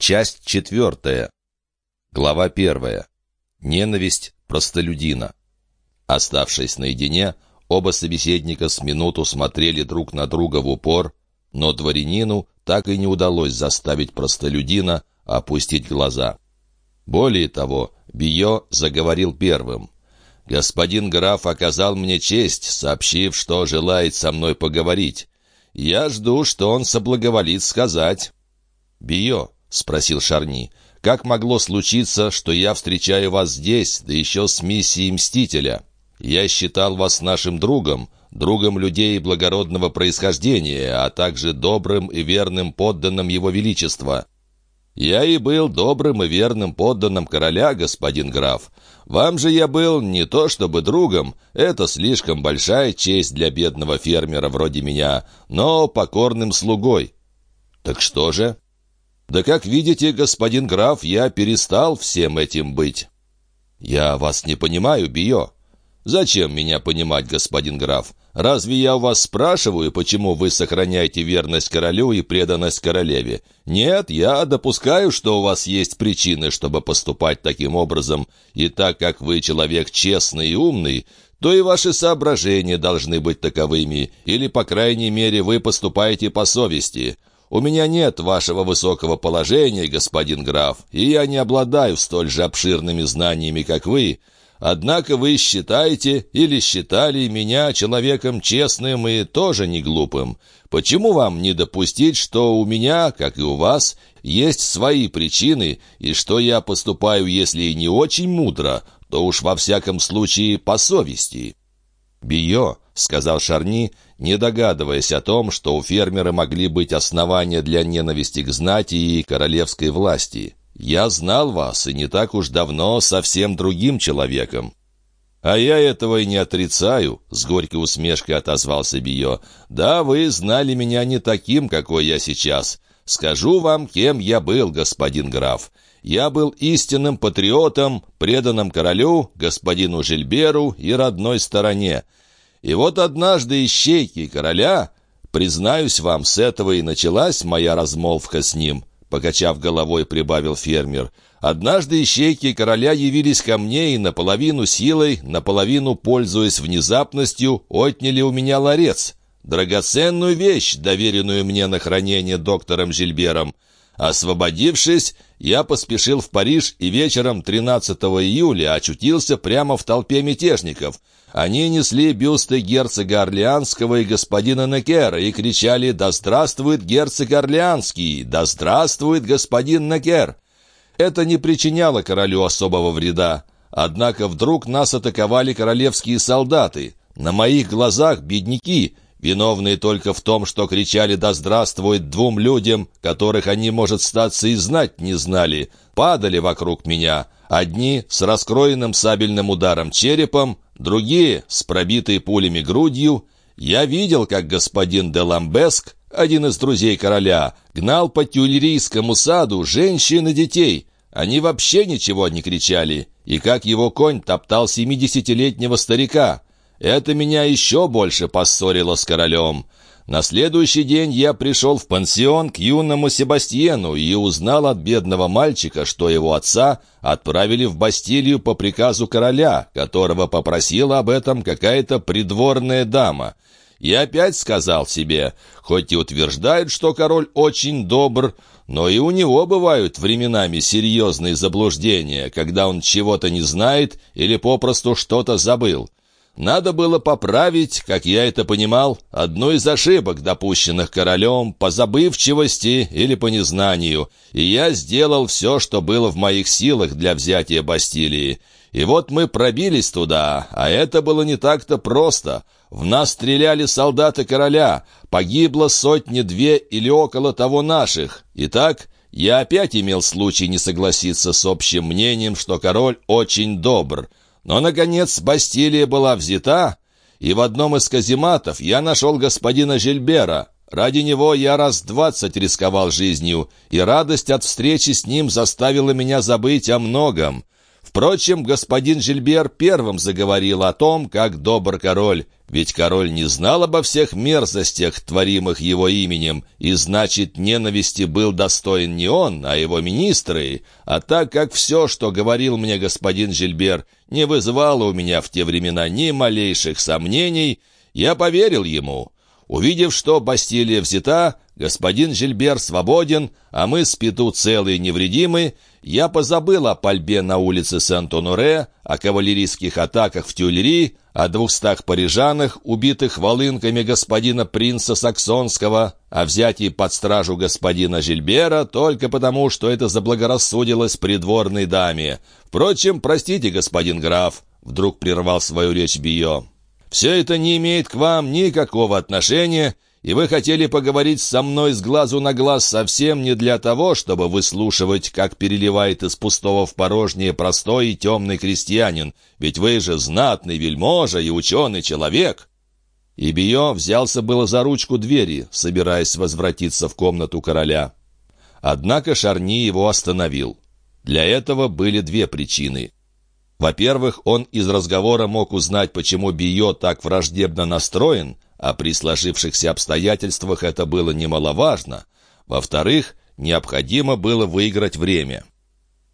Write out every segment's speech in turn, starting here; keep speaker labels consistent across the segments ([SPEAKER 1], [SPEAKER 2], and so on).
[SPEAKER 1] Часть четвертая. Глава первая. Ненависть простолюдина. Оставшись наедине, оба собеседника с минуту смотрели друг на друга в упор, но дворянину так и не удалось заставить простолюдина опустить глаза. Более того, Био заговорил первым. «Господин граф оказал мне честь, сообщив, что желает со мной поговорить. Я жду, что он соблаговолит сказать». «Био», — спросил Шарни, — «как могло случиться, что я встречаю вас здесь, да еще с миссией Мстителя? Я считал вас нашим другом, другом людей благородного происхождения, а также добрым и верным подданным Его Величества. Я и был добрым и верным подданным короля, господин граф. Вам же я был не то чтобы другом, это слишком большая честь для бедного фермера вроде меня, но покорным слугой. Так что же? Да как видите, господин граф, я перестал всем этим быть. Я вас не понимаю, Био. «Зачем меня понимать, господин граф? Разве я у вас спрашиваю, почему вы сохраняете верность королю и преданность королеве? Нет, я допускаю, что у вас есть причины, чтобы поступать таким образом, и так как вы человек честный и умный, то и ваши соображения должны быть таковыми, или, по крайней мере, вы поступаете по совести». «У меня нет вашего высокого положения, господин граф, и я не обладаю столь же обширными знаниями, как вы, Однако вы считаете или считали меня человеком честным и тоже не глупым. Почему вам не допустить, что у меня, как и у вас, есть свои причины, и что я поступаю, если и не очень мудро, то уж во всяком случае по совести?» «Био», — сказал Шарни, не догадываясь о том, что у фермера могли быть основания для ненависти к знати и королевской власти. Я знал вас, и не так уж давно, совсем другим человеком». «А я этого и не отрицаю», — с горькой усмешкой отозвался Био. «Да, вы знали меня не таким, какой я сейчас. Скажу вам, кем я был, господин граф. Я был истинным патриотом, преданным королю, господину Жильберу и родной стороне. И вот однажды ищейки короля, признаюсь вам, с этого и началась моя размолвка с ним». Покачав головой, прибавил фермер. «Однажды ищейки короля явились ко мне и наполовину силой, наполовину, пользуясь внезапностью, отняли у меня ларец. Драгоценную вещь, доверенную мне на хранение доктором Жильбером. Освободившись, я поспешил в Париж и вечером 13 июля очутился прямо в толпе мятежников. Они несли бюсты герцога Орлеанского и господина Некера и кричали «Да здравствует герцог Орлеанский! Да здравствует господин Некер!» Это не причиняло королю особого вреда. Однако вдруг нас атаковали королевские солдаты. На моих глазах бедняки, виновные только в том, что кричали «Да здравствует!» двум людям, которых они, может, статься и знать не знали, падали вокруг меня. Одни с раскроенным сабельным ударом черепом, другие с пробитой пулями грудью. Я видел, как господин де Ламбеск, один из друзей короля, гнал по тюльрийскому саду женщин и детей. Они вообще ничего не кричали, и как его конь топтал семидесятилетнего старика. Это меня еще больше поссорило с королем. На следующий день я пришел в пансион к юному Себастьену и узнал от бедного мальчика, что его отца отправили в Бастилию по приказу короля, которого попросила об этом какая-то придворная дама. И опять сказал себе, хоть и утверждают, что король очень добр, но и у него бывают временами серьезные заблуждения, когда он чего-то не знает или попросту что-то забыл. Надо было поправить, как я это понимал, одну из ошибок, допущенных королем по забывчивости или по незнанию, и я сделал все, что было в моих силах для взятия Бастилии. И вот мы пробились туда, а это было не так-то просто. В нас стреляли солдаты короля, погибло сотни-две или около того наших. Итак, я опять имел случай не согласиться с общим мнением, что король очень добр». Но, наконец, Бастилия была взята, и в одном из казематов я нашел господина Жильбера. Ради него я раз двадцать рисковал жизнью, и радость от встречи с ним заставила меня забыть о многом. Впрочем, господин Жильбер первым заговорил о том, как добр король, ведь король не знал обо всех мерзостях, творимых его именем, и, значит, ненависти был достоин не он, а его министры. А так как все, что говорил мне господин Жильбер, не вызывало у меня в те времена ни малейших сомнений, я поверил ему. Увидев, что Бастилия взята, господин Жильбер свободен, а мы с Пету целы и невредимы, я позабыл о пальбе на улице Сент-Оноре, о кавалерийских атаках в Тюльри, о двухстах парижанах, убитых волынками господина принца Саксонского, о взятии под стражу господина Жильбера только потому, что это заблагорассудилось придворной даме. Впрочем, простите, господин граф, — вдруг прервал свою речь Био. Все это не имеет к вам никакого отношения, и вы хотели поговорить со мной с глазу на глаз совсем не для того, чтобы выслушивать, как переливает из пустого в порожнее простой и темный крестьянин, ведь вы же знатный вельможа и ученый человек». И взялся было за ручку двери, собираясь возвратиться в комнату короля. Однако Шарни его остановил. Для этого были две причины — во-первых, он из разговора мог узнать, почему Био так враждебно настроен, а при сложившихся обстоятельствах это было немаловажно. Во-вторых, необходимо было выиграть время.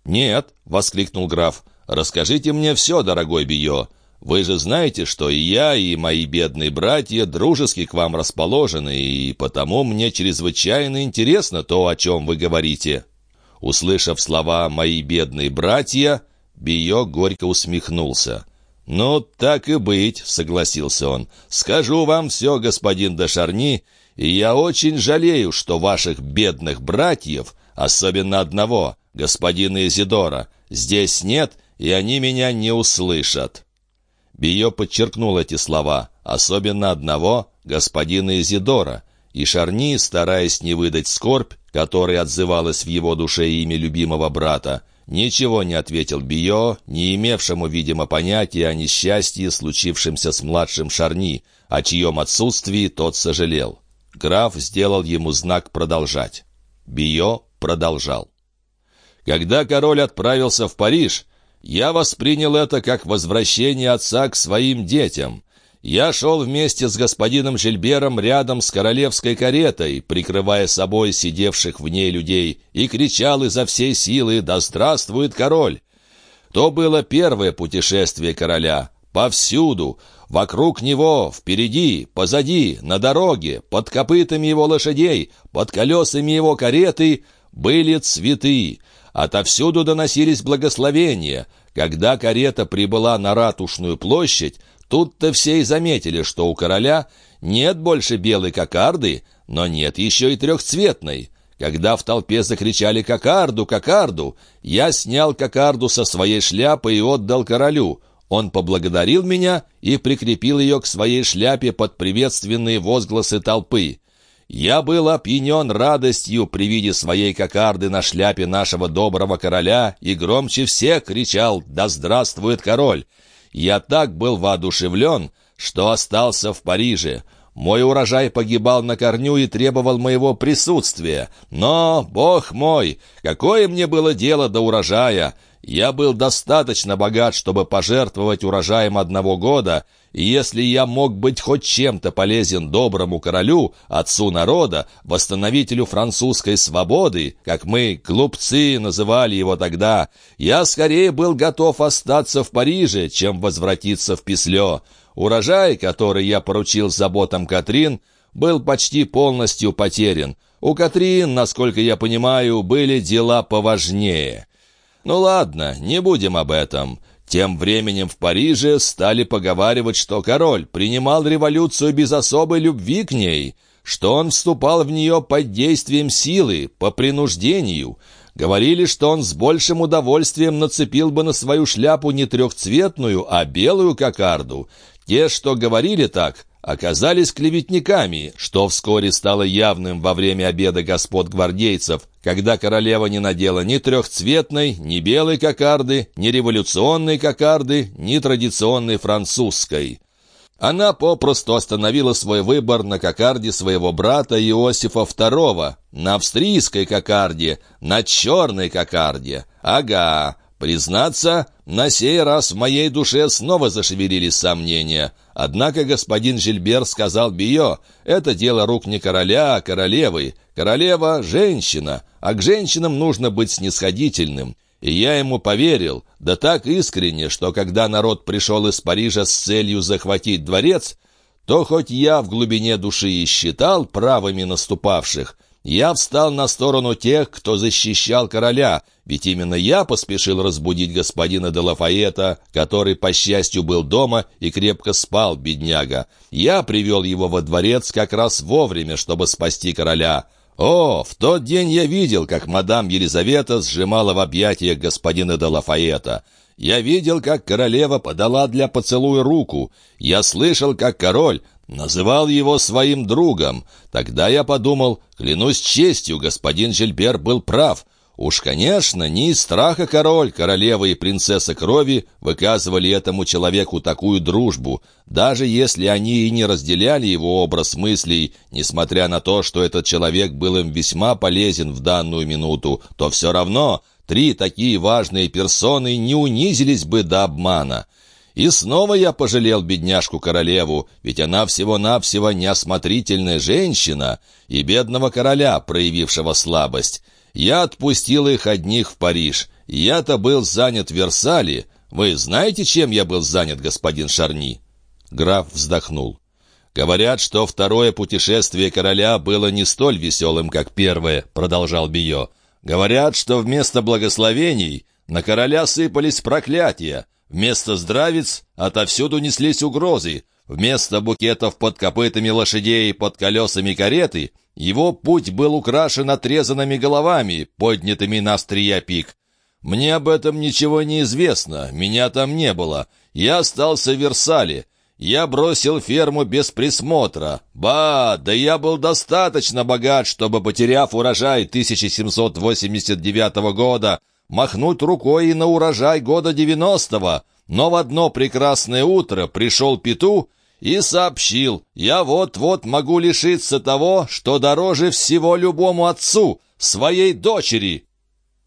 [SPEAKER 1] «Нет», — воскликнул граф, — «расскажите мне все, дорогой Био. Вы же знаете, что и я, и мои бедные братья дружески к вам расположены, и потому мне чрезвычайно интересно то, о чем вы говорите». Услышав слова «мои бедные братья», Био горько усмехнулся. «Ну, так и быть», — согласился он. «Скажу вам все, господин де Шарни, и я очень жалею, что ваших бедных братьев, особенно одного, господина Изидора, здесь нет, и они меня не услышат». Био подчеркнул эти слова, особенно одного, господина Изидора, и Шарни, стараясь не выдать скорбь, которая отзывалась в его душе имя любимого брата, Ничего не ответил Био, не имевшему, видимо, понятия о несчастье, случившемся с младшим Шарни, о чьем отсутствии тот сожалел. Граф сделал ему знак продолжать. Био продолжал. «Когда король отправился в Париж, я воспринял это как возвращение отца к своим детям. Я шел вместе с господином Жильбером рядом с королевской каретой, прикрывая собой сидевших в ней людей, и кричал изо всей силы «Да здравствует король!». То было первое путешествие короля. Повсюду, вокруг него, впереди, позади, на дороге, под копытами его лошадей, под колесами его кареты были цветы. Отовсюду доносились благословения. Когда карета прибыла на ратушную площадь, Тут-то все и заметили, что у короля нет больше белой кокарды, но нет еще и трехцветной. Когда в толпе закричали «Кокарду! Кокарду!», я снял кокарду со своей шляпы и отдал королю. Он поблагодарил меня и прикрепил ее к своей шляпе под приветственные возгласы толпы. Я был опьянен радостью при виде своей кокарды на шляпе нашего доброго короля и громче всех кричал «Да здравствует король!» Я так был воодушевлен, что остался в Париже. Мой урожай погибал на корню и требовал моего присутствия. Но, бог мой, какое мне было дело до урожая? Я был достаточно богат, чтобы пожертвовать урожаем одного года, и если я мог быть хоть чем-то полезен доброму королю, отцу народа, восстановителю французской свободы, как мы, глупцы, называли его тогда, я скорее был готов остаться в Париже, чем возвратиться в Пислё. Урожай, который я поручил заботам Катрин, был почти полностью потерян. У Катрин, насколько я понимаю, были дела поважнее. Ну ладно, не будем об этом. Тем временем в Париже стали поговаривать, что король принимал революцию без особой любви к ней, что он вступал в нее под действием силы, по принуждению. Говорили, что он с большим удовольствием нацепил бы на свою шляпу не трехцветную, а белую кокарду. Те, что говорили так, оказались клеветниками, что вскоре стало явным во время обеда господ гвардейцев, когда королева не надела ни трехцветной, ни белой кокарды, ни революционной кокарды, ни традиционной французской. Она попросту остановила свой выбор на кокарде своего брата Иосифа II, на австрийской кокарде, на черной кокарде. Ага, Признаться, на сей раз в моей душе снова зашевелились сомнения. Однако господин Жильбер сказал Био, это дело рук не короля, а королевы. Королева — женщина, а к женщинам нужно быть снисходительным. И я ему поверил, да так искренне, что когда народ пришел из Парижа с целью захватить дворец, то хоть я в глубине души и считал правыми наступавших, я встал на сторону тех, кто защищал короля, ведь именно я поспешил разбудить господина де Лафаэта, который, по счастью, был дома и крепко спал, бедняга. Я привел его во дворец как раз вовремя, чтобы спасти короля. О, в тот день я видел, как мадам Елизавета сжимала в объятиях господина де Лафаэта. Я видел, как королева подала для поцелуя руку. Я слышал, как король Называл его своим другом. Тогда я подумал, клянусь честью, господин Жильбер был прав. Уж, конечно, не из страха король, королева и принцесса крови выказывали этому человеку такую дружбу, даже если они и не разделяли его образ мыслей, несмотря на то, что этот человек был им весьма полезен в данную минуту, то все равно три такие важные персоны не унизились бы до обмана. И снова я пожалел бедняжку-королеву, ведь она всего-навсего неосмотрительная женщина и бедного короля, проявившего слабость. Я отпустил их одних в Париж. Я-то был занят в Версале. Вы знаете, чем я был занят, господин Шарни?» Граф вздохнул. «Говорят, что второе путешествие короля было не столь веселым, как первое», — продолжал Био. «Говорят, что вместо благословений на короля сыпались проклятия». Вместо здравиц отовсюду неслись угрозы. Вместо букетов под копытами лошадей и под колесами кареты его путь был украшен отрезанными головами, поднятыми на острия пик. Мне об этом ничего не известно, меня там не было. Я остался в Версале. Я бросил ферму без присмотра. Ба, да я был достаточно богат, чтобы, потеряв урожай 1789 года, махнуть рукой и на урожай года девяностого, но в одно прекрасное утро пришел Пету и сообщил, «Я вот-вот могу лишиться того, что дороже всего любому отцу, своей дочери».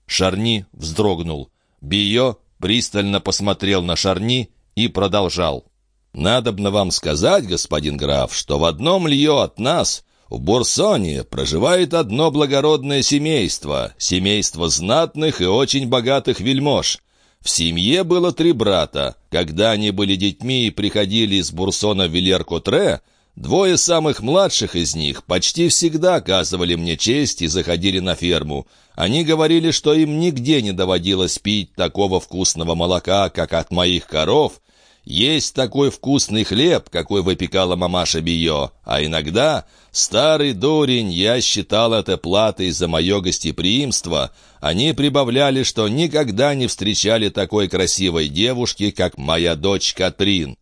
[SPEAKER 1] Шарни вздрогнул. Био пристально посмотрел на Шарни и продолжал. «Надобно вам сказать, господин граф, что в одном лье от нас в Бурсоне проживает одно благородное семейство, семейство знатных и очень богатых вельмож. В семье было три брата. Когда они были детьми и приходили из Бурсона в Вильер-Котре, двое самых младших из них почти всегда оказывали мне честь и заходили на ферму. Они говорили, что им нигде не доводилось пить такого вкусного молока, как от моих коров, есть такой вкусный хлеб, какой выпекала мамаша Био, а иногда, старый дурень, я считал это платой за мое гостеприимство, они прибавляли, что никогда не встречали такой красивой девушки, как моя дочь Катрин.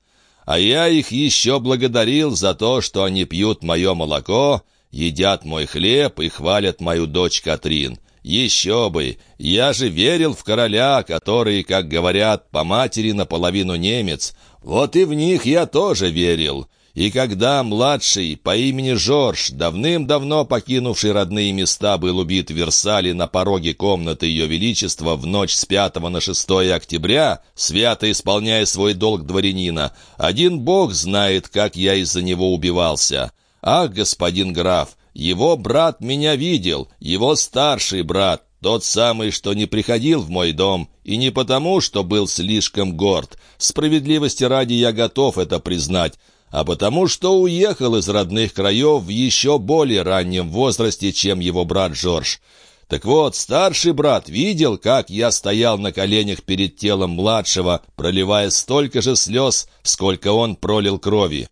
[SPEAKER 1] А я их еще благодарил за то, что они пьют мое молоко, едят мой хлеб и хвалят мою дочь Катрин. Еще бы! Я же верил в короля, который, как говорят, по матери наполовину немец. Вот и в них я тоже верил. И когда младший по имени Жорж, давным-давно покинувший родные места, был убит в Версале на пороге комнаты Ее Величества в ночь с 5 на 6 октября, свято исполняя свой долг дворянина, один бог знает, как я из-за него убивался. Ах, господин граф, его брат меня видел, его старший брат, тот самый, что не приходил в мой дом, и не потому, что был слишком горд. Справедливости ради я готов это признать, а потому, что уехал из родных краев в еще более раннем возрасте, чем его брат Жорж. Так вот, старший брат видел, как я стоял на коленях перед телом младшего, проливая столько же слез, сколько он пролил крови.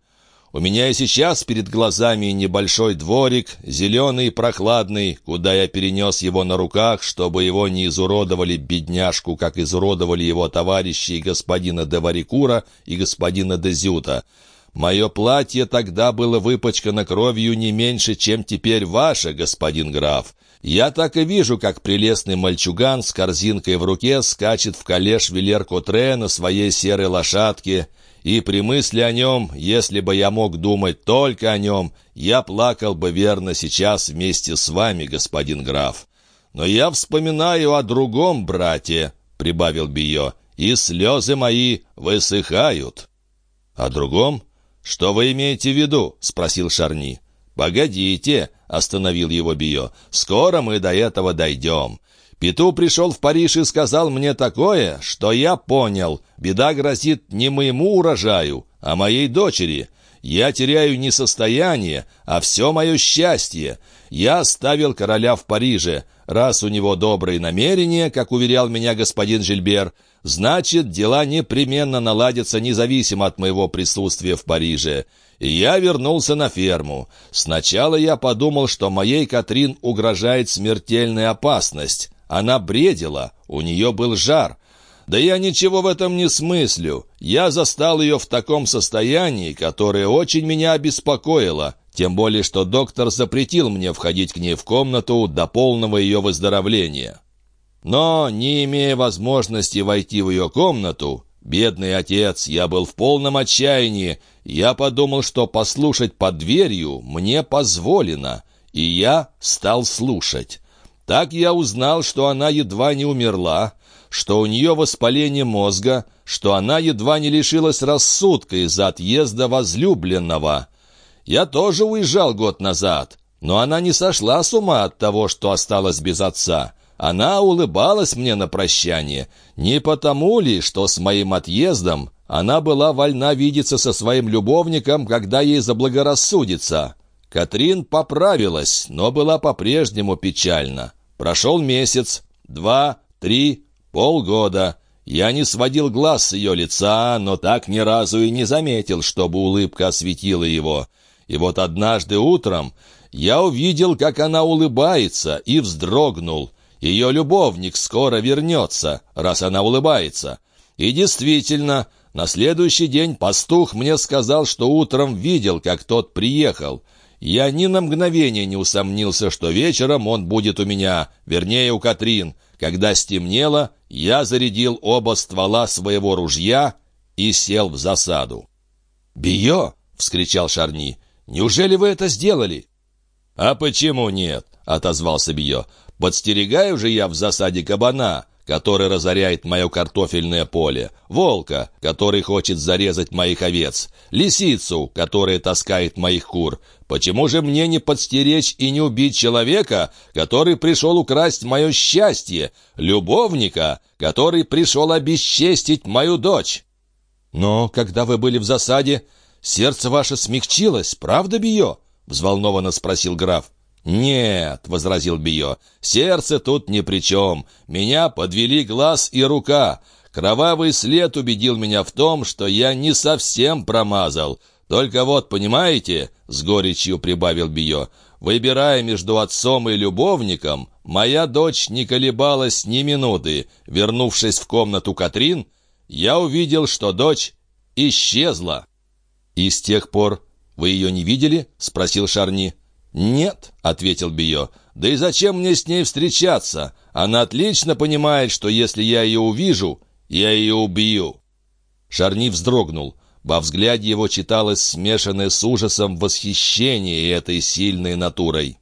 [SPEAKER 1] У меня и сейчас перед глазами небольшой дворик, зеленый и прохладный, куда я перенес его на руках, чтобы его не изуродовали бедняжку, как изуродовали его товарищи господина де Варикура и господина де Зюта. Мое платье тогда было выпачкано кровью не меньше, чем теперь ваше, господин граф. Я так и вижу, как прелестный мальчуган с корзинкой в руке скачет в калеш Вилер-Котре на своей серой лошадке, и при мысли о нем, если бы я мог думать только о нем, я плакал бы верно сейчас вместе с вами, господин граф. Но я вспоминаю о другом брате, — прибавил Био, — «и слезы мои высыхают». «О другом? Что вы имеете в виду?» — спросил Шарни. «Погодите», — остановил его Био, — «скоро мы до этого дойдем. Пету пришел в Париж и сказал мне такое, что я понял, беда грозит не моему урожаю, а моей дочери. Я теряю не состояние, а все мое счастье. Я оставил короля в Париже. Раз у него добрые намерения, как уверял меня господин Жильбер, значит, дела непременно наладятся независимо от моего присутствия в Париже. И я вернулся на ферму. Сначала я подумал, что моей Катрин угрожает смертельная опасность. Она бредила, у нее был жар. Да я ничего в этом не смыслю. Я застал ее в таком состоянии, которое очень меня обеспокоило, тем более что доктор запретил мне входить к ней в комнату до полного ее выздоровления. Но, не имея возможности войти в ее комнату, бедный отец, я был в полном отчаянии, я подумал, что послушать под дверью мне позволено, и я стал слушать. Так я узнал, что она едва не умерла, что у нее воспаление мозга, что она едва не лишилась рассудка из-за отъезда возлюбленного. Я тоже уезжал год назад, но она не сошла с ума от того, что осталась без отца. Она улыбалась мне на прощание. Не потому ли, что с моим отъездом она была вольна видеться со своим любовником, когда ей заблагорассудится?» Катрин поправилась, но была по-прежнему печальна. Прошел месяц, два, три, полгода. Я не сводил глаз с ее лица, но так ни разу и не заметил, чтобы улыбка осветила его. И вот однажды утром я увидел, как она улыбается, и вздрогнул. Ее любовник скоро вернется, раз она улыбается. И действительно, на следующий день пастух мне сказал, что утром видел, как тот приехал. Я ни на мгновение не усомнился, что вечером он будет у меня, вернее, у Катрин. Когда стемнело, я зарядил оба ствола своего ружья и сел в засаду. «Био!» — вскричал Шарни. «Неужели вы это сделали?» «А почему нет?» — отозвался Био. «Подстерегаю же я в засаде кабана который разоряет мое картофельное поле, волка, который хочет зарезать моих овец, лисицу, которая таскает моих кур. Почему же мне не подстеречь и не убить человека, который пришел украсть мое счастье, любовника, который пришел обесчестить мою дочь? Но когда вы были в засаде, сердце ваше смягчилось, правда, Био? — взволнованно спросил граф. «Нет», — возразил Био, — «сердце тут ни при чем. Меня подвели глаз и рука. Кровавый след убедил меня в том, что я не совсем промазал. Только вот, понимаете, — с горечью прибавил Био, — выбирая между отцом и любовником, моя дочь не колебалась ни минуты. Вернувшись в комнату Катрин, я увидел, что дочь исчезла». «И с тех пор вы ее не видели?» — спросил Шарни. «Нет», — ответил Био, — «да и зачем мне с ней встречаться? Она отлично понимает, что если я ее увижу, я ее убью». Шарни вздрогнул. Во взгляде его читалось смешанное с ужасом восхищение этой сильной натурой.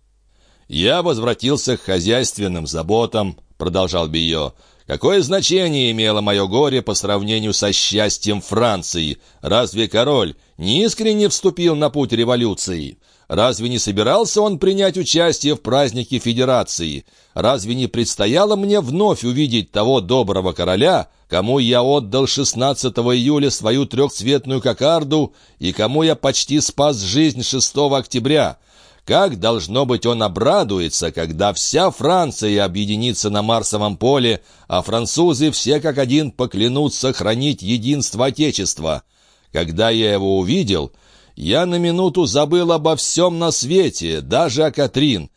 [SPEAKER 1] «Я возвратился к хозяйственным заботам», — продолжал Био. «Какое значение имело мое горе по сравнению со счастьем Франции? Разве король не искренне вступил на путь революции?» Разве не собирался он принять участие в празднике Федерации? Разве не предстояло мне вновь увидеть того доброго короля, кому я отдал 16 июля свою трехцветную кокарду и кому я почти спас жизнь 6 октября? Как, должно быть, он обрадуется, когда вся Франция объединится на Марсовом поле, а французы все как один поклянутся хранить единство Отечества. Когда я его увидел, я на минуту забыл обо всем на свете, даже о Катрин.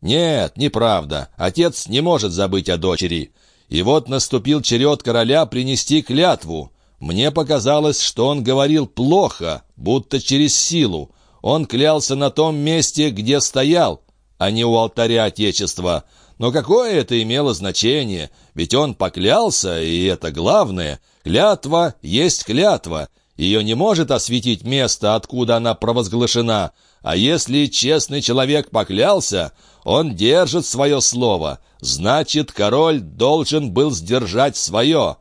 [SPEAKER 1] Нет, неправда, отец не может забыть о дочери. И вот наступил черед короля принести клятву. Мне показалось, что он говорил плохо, будто через силу. Он клялся на том месте, где стоял, а не у алтаря Отечества. Но какое это имело значение? Ведь он поклялся, и это главное. Клятва есть клятва. Ее не может осветить место, откуда она провозглашена, а если честный человек поклялся, Он держит свое слово. Значит, король должен был сдержать свое.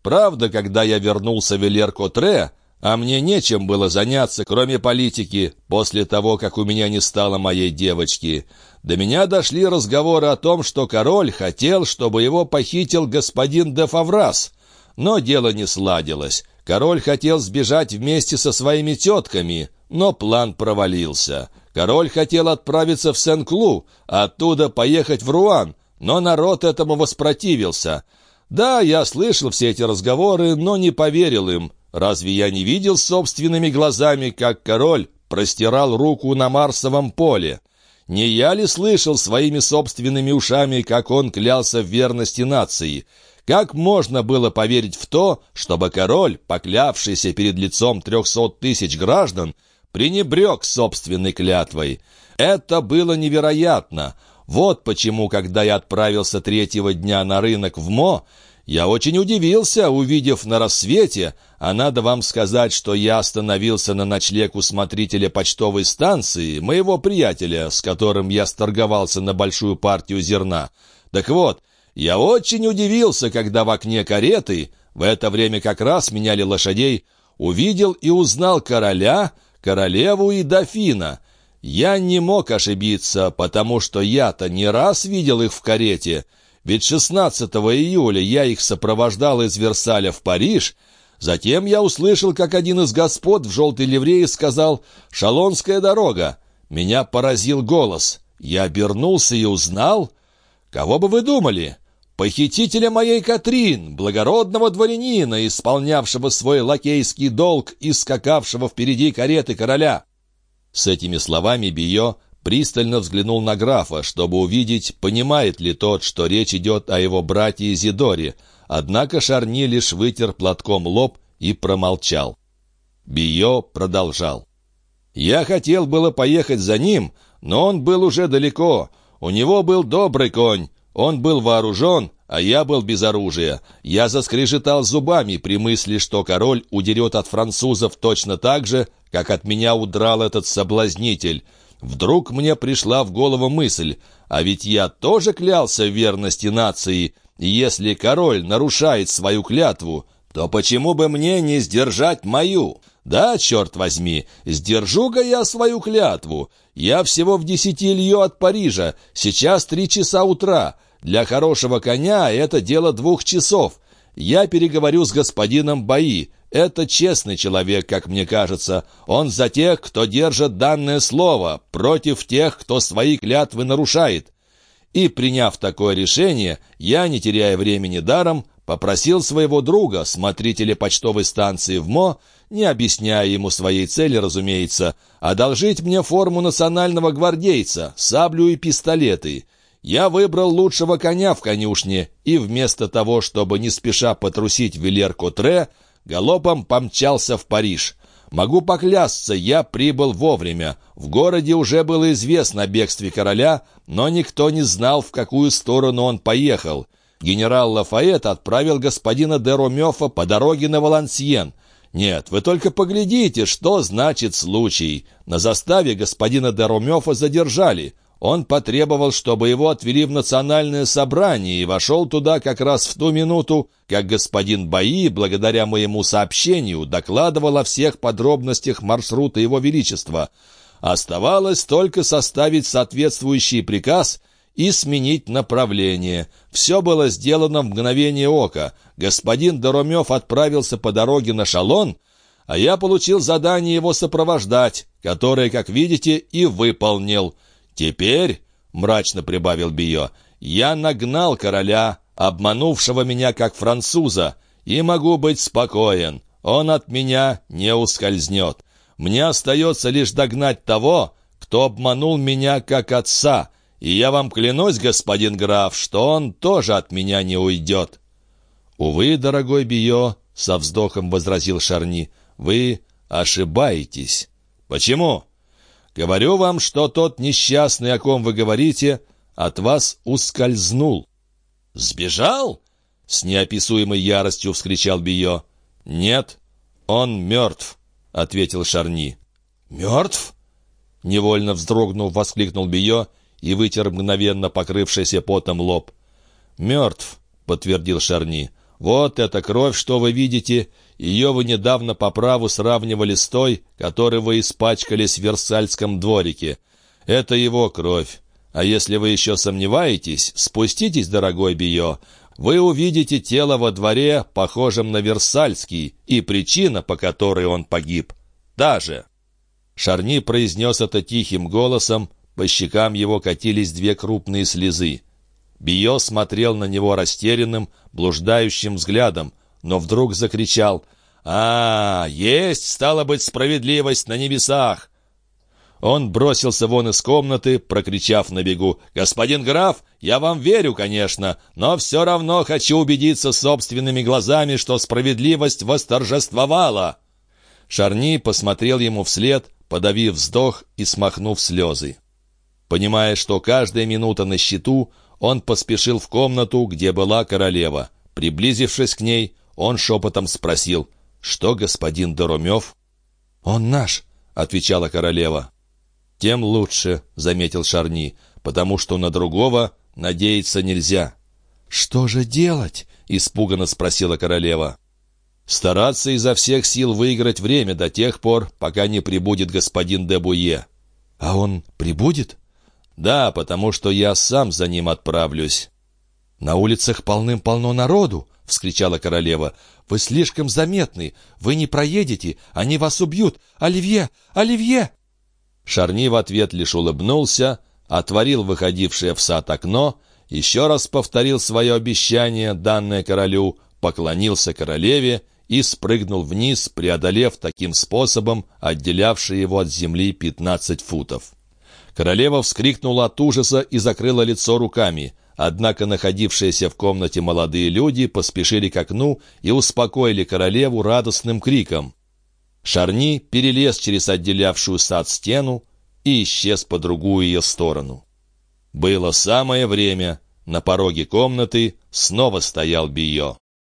[SPEAKER 1] Правда, когда я вернулся в Велер-Котре, а мне нечем было заняться, кроме политики, после того, как у меня не стало моей девочки. До меня дошли разговоры о том, что король хотел, чтобы его похитил господин де Фаврас. Но дело не сладилось. Король хотел сбежать вместе со своими тетками, но план провалился. Король хотел отправиться в Сен-Клу, оттуда поехать в Руан, но народ этому воспротивился. Да, я слышал все эти разговоры, но не поверил им. Разве я не видел собственными глазами, как король простирал руку на Марсовом поле? Не я ли слышал своими собственными ушами, как он клялся в верности нации? Как можно было поверить в то, чтобы король, поклявшийся перед лицом трехсот тысяч граждан, пренебрег собственной клятвой? Это было невероятно. Вот почему, когда я отправился третьего дня на рынок в Мо, я очень удивился, увидев на рассвете, а надо вам сказать, что я остановился на ночлег у смотрителя почтовой станции, моего приятеля, с которым я сторговался на большую партию зерна. Так вот, я очень удивился, когда в окне кареты, в это время как раз меняли лошадей, увидел и узнал короля, королеву и дофина. Я не мог ошибиться, потому что я-то не раз видел их в карете, ведь 16 июля я их сопровождал из Версаля в Париж, затем я услышал, как один из господ в желтой ливрее сказал «Шалонская дорога». Меня поразил голос. Я обернулся и узнал... Кого бы вы думали? Похитителя моей Катрин, благородного дворянина, исполнявшего свой лакейский долг и скакавшего впереди кареты короля. С этими словами Био пристально взглянул на графа, чтобы увидеть, понимает ли тот, что речь идет о его брате Изидоре, однако Шарни лишь вытер платком лоб и промолчал. Био продолжал. «Я хотел было поехать за ним, но он был уже далеко. У него был добрый конь, он был вооружен, а я был без оружия. Я заскрежетал зубами при мысли, что король удерет от французов точно так же, как от меня удрал этот соблазнитель. Вдруг мне пришла в голову мысль, а ведь я тоже клялся в верности нации, и если король нарушает свою клятву, то почему бы мне не сдержать мою? Да, черт возьми, сдержу-ка я свою клятву. Я всего в десяти льё от Парижа, сейчас три часа утра. Для хорошего коня это дело двух часов. Я переговорю с господином Баи. Это честный человек, как мне кажется. Он за тех, кто держит данное слово, против тех, кто свои клятвы нарушает. И, приняв такое решение, я, не теряя времени даром, попросил своего друга, смотрителя почтовой станции в МО, не объясняя ему своей цели, разумеется, одолжить мне форму национального гвардейца, саблю и пистолеты. Я выбрал лучшего коня в конюшне и вместо того, чтобы не спеша потрусить Вилер-Котре, галопом помчался в Париж. Могу поклясться, я прибыл вовремя. В городе уже было известно о бегстве короля, но никто не знал, в какую сторону он поехал. Генерал Лафайет отправил господина де Ромёфа по дороге на Валансьен. Нет, вы только поглядите, что значит случай. На заставе господина де Ромёфа задержали. Он потребовал, чтобы его отвели в национальное собрание и вошел туда как раз в ту минуту, как господин Баи, благодаря моему сообщению, докладывал о всех подробностях маршрута его величества. Оставалось только составить соответствующий приказ и сменить направление. Все было сделано в мгновение ока. Господин Доромев отправился по дороге на Шалон, а я получил задание его сопровождать, которое, как видите, и выполнил. «Теперь», — мрачно прибавил Био, — «я нагнал короля, обманувшего меня как француза, и могу быть спокоен. Он от меня не ускользнет. Мне остается лишь догнать того, кто обманул меня как отца, и я вам клянусь, господин граф, что он тоже от меня не уйдет». «Увы, дорогой Био», — со вздохом возразил Шарни, — «вы ошибаетесь». «Почему?» Говорю вам, что тот несчастный, о ком вы говорите, от вас ускользнул». «Сбежал?» — с неописуемой яростью вскричал Био. «Нет, он мертв», — ответил Шарни. «Мертв?» — невольно вздрогнув, воскликнул Био и вытер мгновенно покрывшийся потом лоб. «Мертв», — подтвердил Шарни. «Вот эта кровь, что вы видите, ее вы недавно по праву сравнивали с той, которой вы испачкались в Версальском дворике. Это его кровь. А если вы еще сомневаетесь, спуститесь, дорогой Био. Вы увидите тело во дворе, похожем на Версальский, и причина, по которой он погиб, та же». Шарни произнес это тихим голосом, по щекам его катились две крупные слезы. Био смотрел на него растерянным, блуждающим взглядом, но вдруг закричал «А, есть, стала быть, справедливость на небесах!» Он бросился вон из комнаты, прокричав на бегу «Господин граф, я вам верю, конечно, но все равно хочу убедиться собственными глазами, что справедливость восторжествовала!» Шарни посмотрел ему вслед, подавив вздох и смахнув слезы. Понимая, что каждая минута на счету, он поспешил в комнату, где была королева. Приблизившись к ней, он шепотом спросил, «Что господин Доромев?» «Он наш», — отвечала королева. «Тем лучше», — заметил Шарни, «потому что на другого надеяться нельзя». «Что же делать?» — испуганно спросила королева. «Стараться изо всех сил выиграть время до тех пор, пока не прибудет господин де Буе». «А он прибудет?» «Да, потому что я сам за ним отправлюсь». «На улицах полным-полно народу!» — вскричала королева. «Вы слишком заметны! Вы не проедете! Они вас убьют! Оливье! Оливье!» Шарни в ответ лишь улыбнулся, отворил выходившее в сад окно, еще раз повторил свое обещание, данное королю, поклонился королеве и спрыгнул вниз, преодолев таким способом отделявшие его от земли пятнадцать футов. Королева вскрикнула от ужаса и закрыла лицо руками. Однако находившиеся в комнате молодые люди поспешили к окну и успокоили королеву радостным криком. Шарни перелез через отделявшую сад стену и исчез по другую ее сторону. Было самое время. На пороге комнаты снова стоял Био.